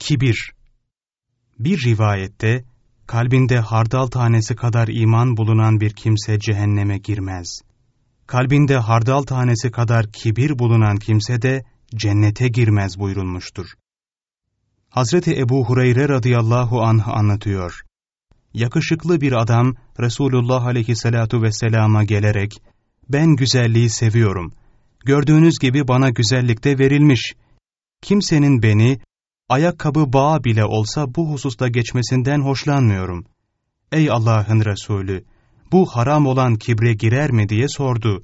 Kibir Bir rivayette, kalbinde hardal tanesi kadar iman bulunan bir kimse cehenneme girmez. Kalbinde hardal tanesi kadar kibir bulunan kimse de cennete girmez buyurulmuştur. Hazreti Ebu Hureyre radıyallahu anh anlatıyor. Yakışıklı bir adam Resulullah aleyhissalatu vesselama gelerek, ben güzelliği seviyorum. Gördüğünüz gibi bana güzellikte verilmiş. Kimsenin beni, ayakkabı bağı bile olsa bu hususta geçmesinden hoşlanmıyorum. Ey Allah'ın Resulü! Bu haram olan kibre girer mi diye sordu.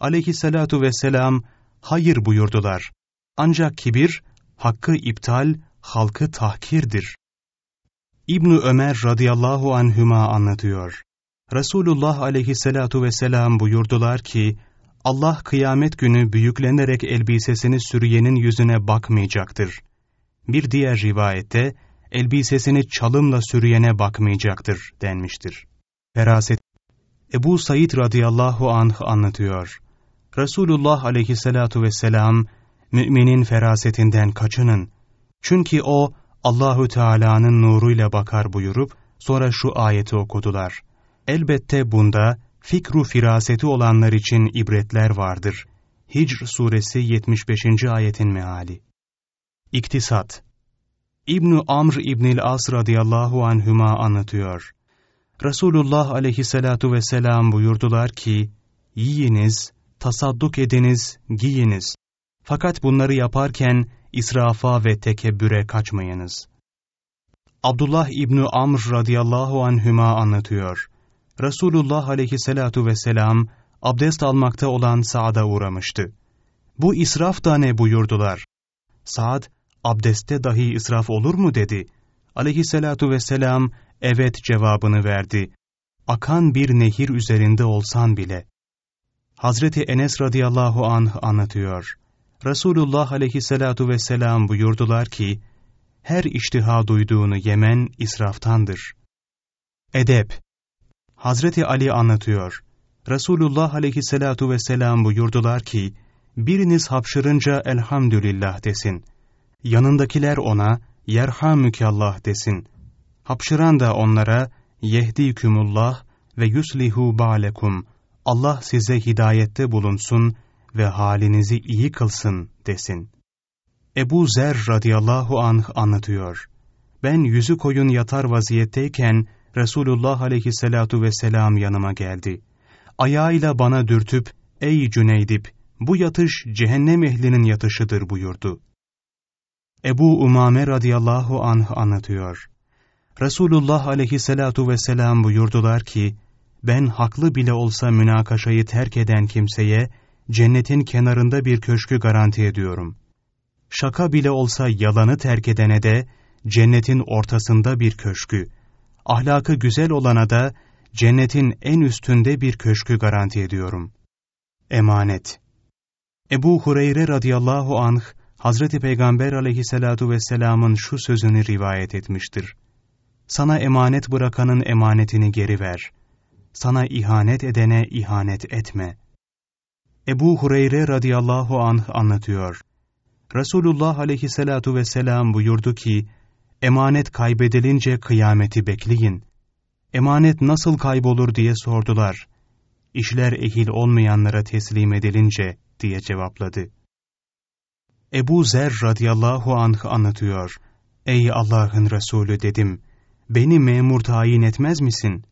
Aleyhissalatu vesselam, hayır buyurdular. Ancak kibir, hakkı iptal, halkı tahkirdir. İbnü Ömer radıyallahu anhüma anlatıyor. Resulullah aleyhissalatu vesselam buyurdular ki, Allah kıyamet günü büyüklenerek elbisesini sürüyenin yüzüne bakmayacaktır. Bir diğer rivayette, elbisesini çalımla sürüyene bakmayacaktır denmiştir. Feraset Ebu Said radıyallahu anh anlatıyor. Resulullah aleyhissalatu vesselam, müminin ferasetinden kaçının. Çünkü o, Allahü Teala'nın nuruyla bakar buyurup, sonra şu ayeti okudular. Elbette bunda, fikru firaseti olanlar için ibretler vardır. Hicr suresi 75. ayetin meali. İktisat İbn Amr İbnül As radıyallahu anhüma anlatıyor. Resulullah aleyhissalatu vesselam buyurdular ki, yiyiniz, tasadduk ediniz, giyiniz. Fakat bunları yaparken israfa ve tekebbüre kaçmayınız. Abdullah İbni Amr radıyallahu anhüma anlatıyor. Resulullah aleyhissalatu vesselam abdest almakta olan Sa'd'a uğramıştı. Bu israf da ne buyurdular. Sa'd, abdestte dahi israf olur mu dedi. Aleyhissalatu vesselam, evet cevabını verdi. Akan bir nehir üzerinde olsan bile. Hazreti Enes radıyallahu anh anlatıyor. Resulullah aleyhissalatu vesselam buyurdular ki, her iştiha duyduğunu yemen israftandır. Edep Hazreti Ali anlatıyor. Resulullah aleyhissalatu vesselam buyurdular ki, biriniz hapşırınca elhamdülillah desin. Yanındakiler ona, yerhamükallah desin. Hapşıran da onlara, yehdikümullah ve yuslihu ba'lekum. Allah size hidayette bulunsun ve halinizi iyi kılsın desin. Ebu Zer radıyallahu anh anlatıyor. Ben yüzü koyun yatar vaziyetteyken Resulullah aleyhissalatu vesselam yanıma geldi. Ayağıyla bana dürtüp, ey Cüneydip, bu yatış cehennem ehlinin yatışıdır buyurdu. Ebu Umame radıyallahu anh anlatıyor. Resulullah aleyhissalatu vesselam buyurdular ki, ben haklı bile olsa münakaşayı terk eden kimseye, cennetin kenarında bir köşkü garanti ediyorum. Şaka bile olsa yalanı terk edene de, cennetin ortasında bir köşkü, ahlakı güzel olana da, cennetin en üstünde bir köşkü garanti ediyorum. Emanet Ebu Hureyre radıyallahu anh, Hazreti Peygamber aleyhissalatu vesselamın şu sözünü rivayet etmiştir. Sana emanet bırakanın emanetini geri ver. Sana ihanet edene ihanet etme. Ebu Hureyre radıyallahu anh anlatıyor. Resulullah aleyhissalatu vesselam buyurdu ki, emanet kaybedilince kıyameti bekleyin. Emanet nasıl kaybolur diye sordular. İşler ehil olmayanlara teslim edilince diye cevapladı. Ebu Zer radıyallahu anh anlatıyor. Ey Allah'ın Resulü dedim, beni memur tayin etmez misin?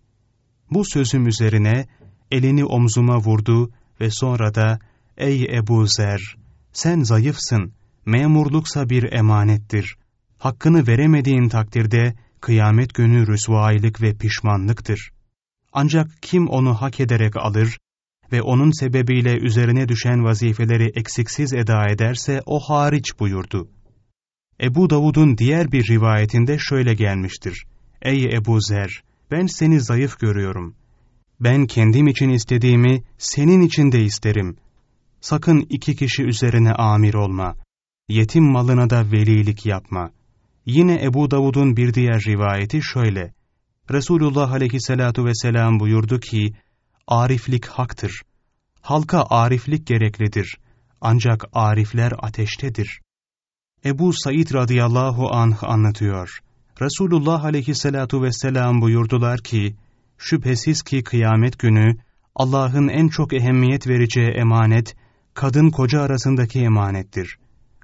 Bu sözüm üzerine elini omzuma vurdu ve sonra da ''Ey Ebu Zer, sen zayıfsın, memurluksa bir emanettir. Hakkını veremediğin takdirde kıyamet günü rüsvailik ve pişmanlıktır. Ancak kim onu hak ederek alır ve onun sebebiyle üzerine düşen vazifeleri eksiksiz eda ederse o hariç buyurdu. Ebu Davud'un diğer bir rivayetinde şöyle gelmiştir. Ey Ebu Zer, ben seni zayıf görüyorum. Ben kendim için istediğimi senin için de isterim. Sakın iki kişi üzerine amir olma. Yetim malına da velilik yapma. Yine Ebu Davud'un bir diğer rivayeti şöyle. Resulullah aleyhissalatu vesselam buyurdu ki, Ariflik haktır. Halka ariflik gereklidir. Ancak arifler ateştedir. Ebu Said radıyallahu anh anlatıyor. Resulullah aleyhissalatu vesselam buyurdular ki, şüphesiz ki kıyamet günü Allah'ın en çok ehemmiyet vereceği emanet, kadın koca arasındaki emanettir.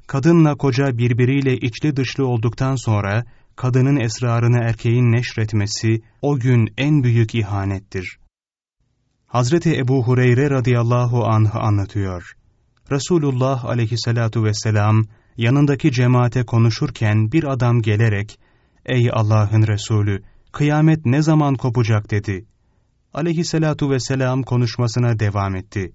Kadınla koca birbiriyle içli dışlı olduktan sonra, kadının esrarını erkeğin neşretmesi, o gün en büyük ihanettir. Hazreti Ebu Hureyre radıyallahu anh anlatıyor. Resulullah aleyhissalatu vesselam, yanındaki cemaate konuşurken bir adam gelerek, ''Ey Allah'ın Resulü, kıyamet ne zaman kopacak?'' dedi. Aleyhissalatu vesselam konuşmasına devam etti.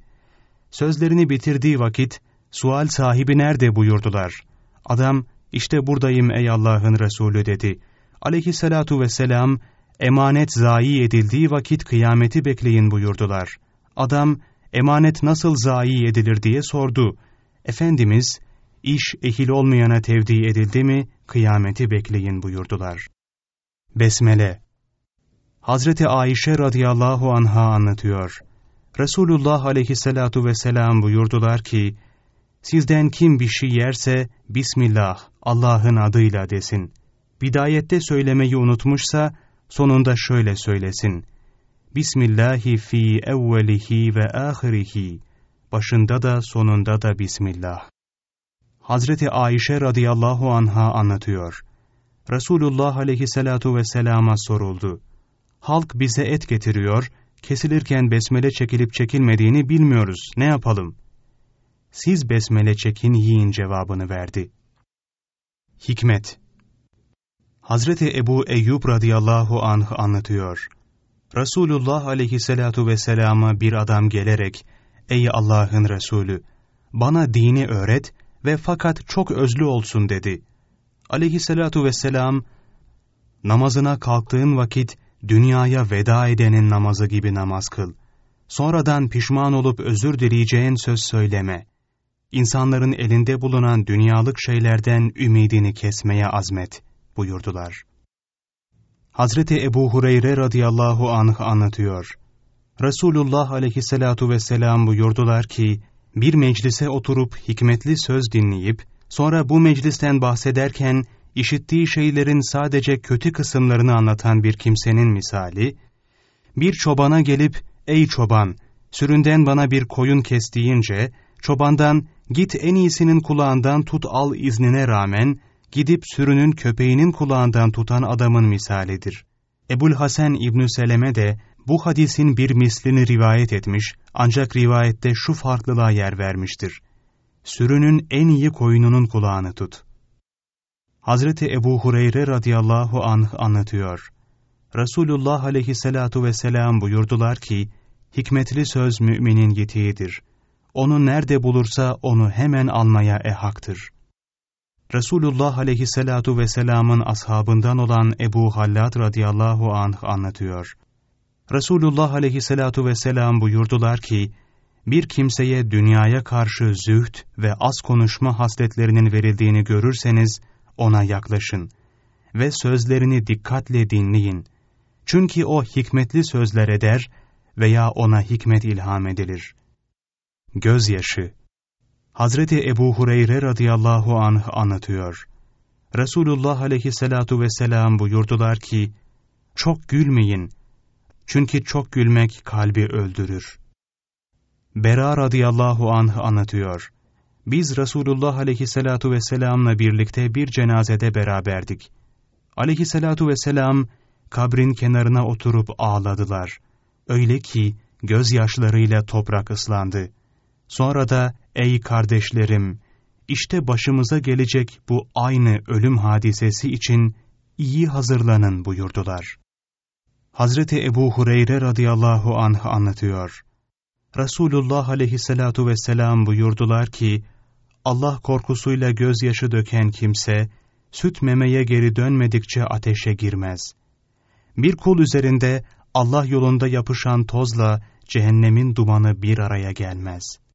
Sözlerini bitirdiği vakit, sual sahibi nerede buyurdular. Adam, işte buradayım ey Allah'ın Resulü dedi. Aleyhissalatu vesselam, emanet zayi edildiği vakit kıyameti bekleyin buyurdular. Adam, emanet nasıl zayi edilir diye sordu. Efendimiz, iş ehil olmayana tevdi edildi mi, kıyameti bekleyin buyurdular. Besmele Hazreti Ayşe radıyallahu anha anlatıyor. Resulullah aleyhissalatu vesselam buyurdular ki, Sizden kim bir şey yerse, Bismillah, Allah'ın adıyla desin. Bidayette söylemeyi unutmuşsa, sonunda şöyle söylesin. Bismillahi fi evvelihi ve ahirihi. Başında da sonunda da Bismillah. Hazreti Ayşe radıyallahu anha anlatıyor. Resulullah aleyhissalatu vesselama soruldu. Halk bize et getiriyor, kesilirken besmele çekilip çekilmediğini bilmiyoruz, ne yapalım? Siz besmele çekin yiyin cevabını verdi. Hikmet Hazreti Ebu Eyyub radıyallahu anh anlatıyor. Resulullah aleyhissalatu vesselama bir adam gelerek, Ey Allah'ın Resulü, bana dini öğret ve fakat çok özlü olsun dedi. Aleyhissalatu vesselam, namazına kalktığın vakit dünyaya veda edenin namazı gibi namaz kıl. Sonradan pişman olup özür dileyeceğin söz söyleme. İnsanların elinde bulunan dünyalık şeylerden ümidini kesmeye azmet buyurdular. Hazreti Ebu Hureyre radıyallahu anh anlatıyor. Resulullah aleyhissalatu vesselam buyurdular ki, bir meclise oturup hikmetli söz dinleyip, sonra bu meclisten bahsederken işittiği şeylerin sadece kötü kısımlarını anlatan bir kimsenin misali, bir çobana gelip, ''Ey çoban, süründen bana bir koyun kes.'' deyince, çobandan, ''Git en iyisinin kulağından tut al.'' iznine rağmen, gidip sürünün köpeğinin kulağından tutan adamın misalidir. Ebul Hasan İbnü Seleme de bu hadisin bir mislini rivayet etmiş ancak rivayette şu farklılığa yer vermiştir. Sürünün en iyi koyununun kulağını tut. Hazreti Ebu Hureyre radıyallahu anh anlatıyor. Resulullah aleyhissalatu vesselam buyurdular ki, hikmetli söz müminin yetiğidir. Onu nerede bulursa onu hemen almaya ehaktır. Resulullah aleyhissalatu vesselamın ashabından olan Ebu Hallad radıyallahu anh anlatıyor. Resulullah aleyhissalatu vesselam buyurdular ki, bir kimseye dünyaya karşı zühd ve az konuşma hasletlerinin verildiğini görürseniz, ona yaklaşın ve sözlerini dikkatle dinleyin. Çünkü o hikmetli sözler eder veya ona hikmet ilham edilir. Gözyaşı Hazreti Ebu Hureyre radıyallahu anh anlatıyor. Resulullah aleyhissalatu vesselam buyurdular ki, çok gülmeyin, çünkü çok gülmek kalbi öldürür. Bera radıyallahu anh anlatıyor. Biz Resulullah aleyhissalatu vesselamla birlikte bir cenazede beraberdik. Aleyhissalatu vesselam kabrin kenarına oturup ağladılar. Öyle ki gözyaşlarıyla toprak ıslandı. Sonra da ey kardeşlerim işte başımıza gelecek bu aynı ölüm hadisesi için iyi hazırlanın buyurdular. Hazreti Ebu Hureyre radıyallahu anh anlatıyor. Resulullah aleyhissalatu vesselam buyurdular ki, Allah korkusuyla gözyaşı döken kimse, süt memeye geri dönmedikçe ateşe girmez. Bir kul üzerinde Allah yolunda yapışan tozla cehennemin dumanı bir araya gelmez.''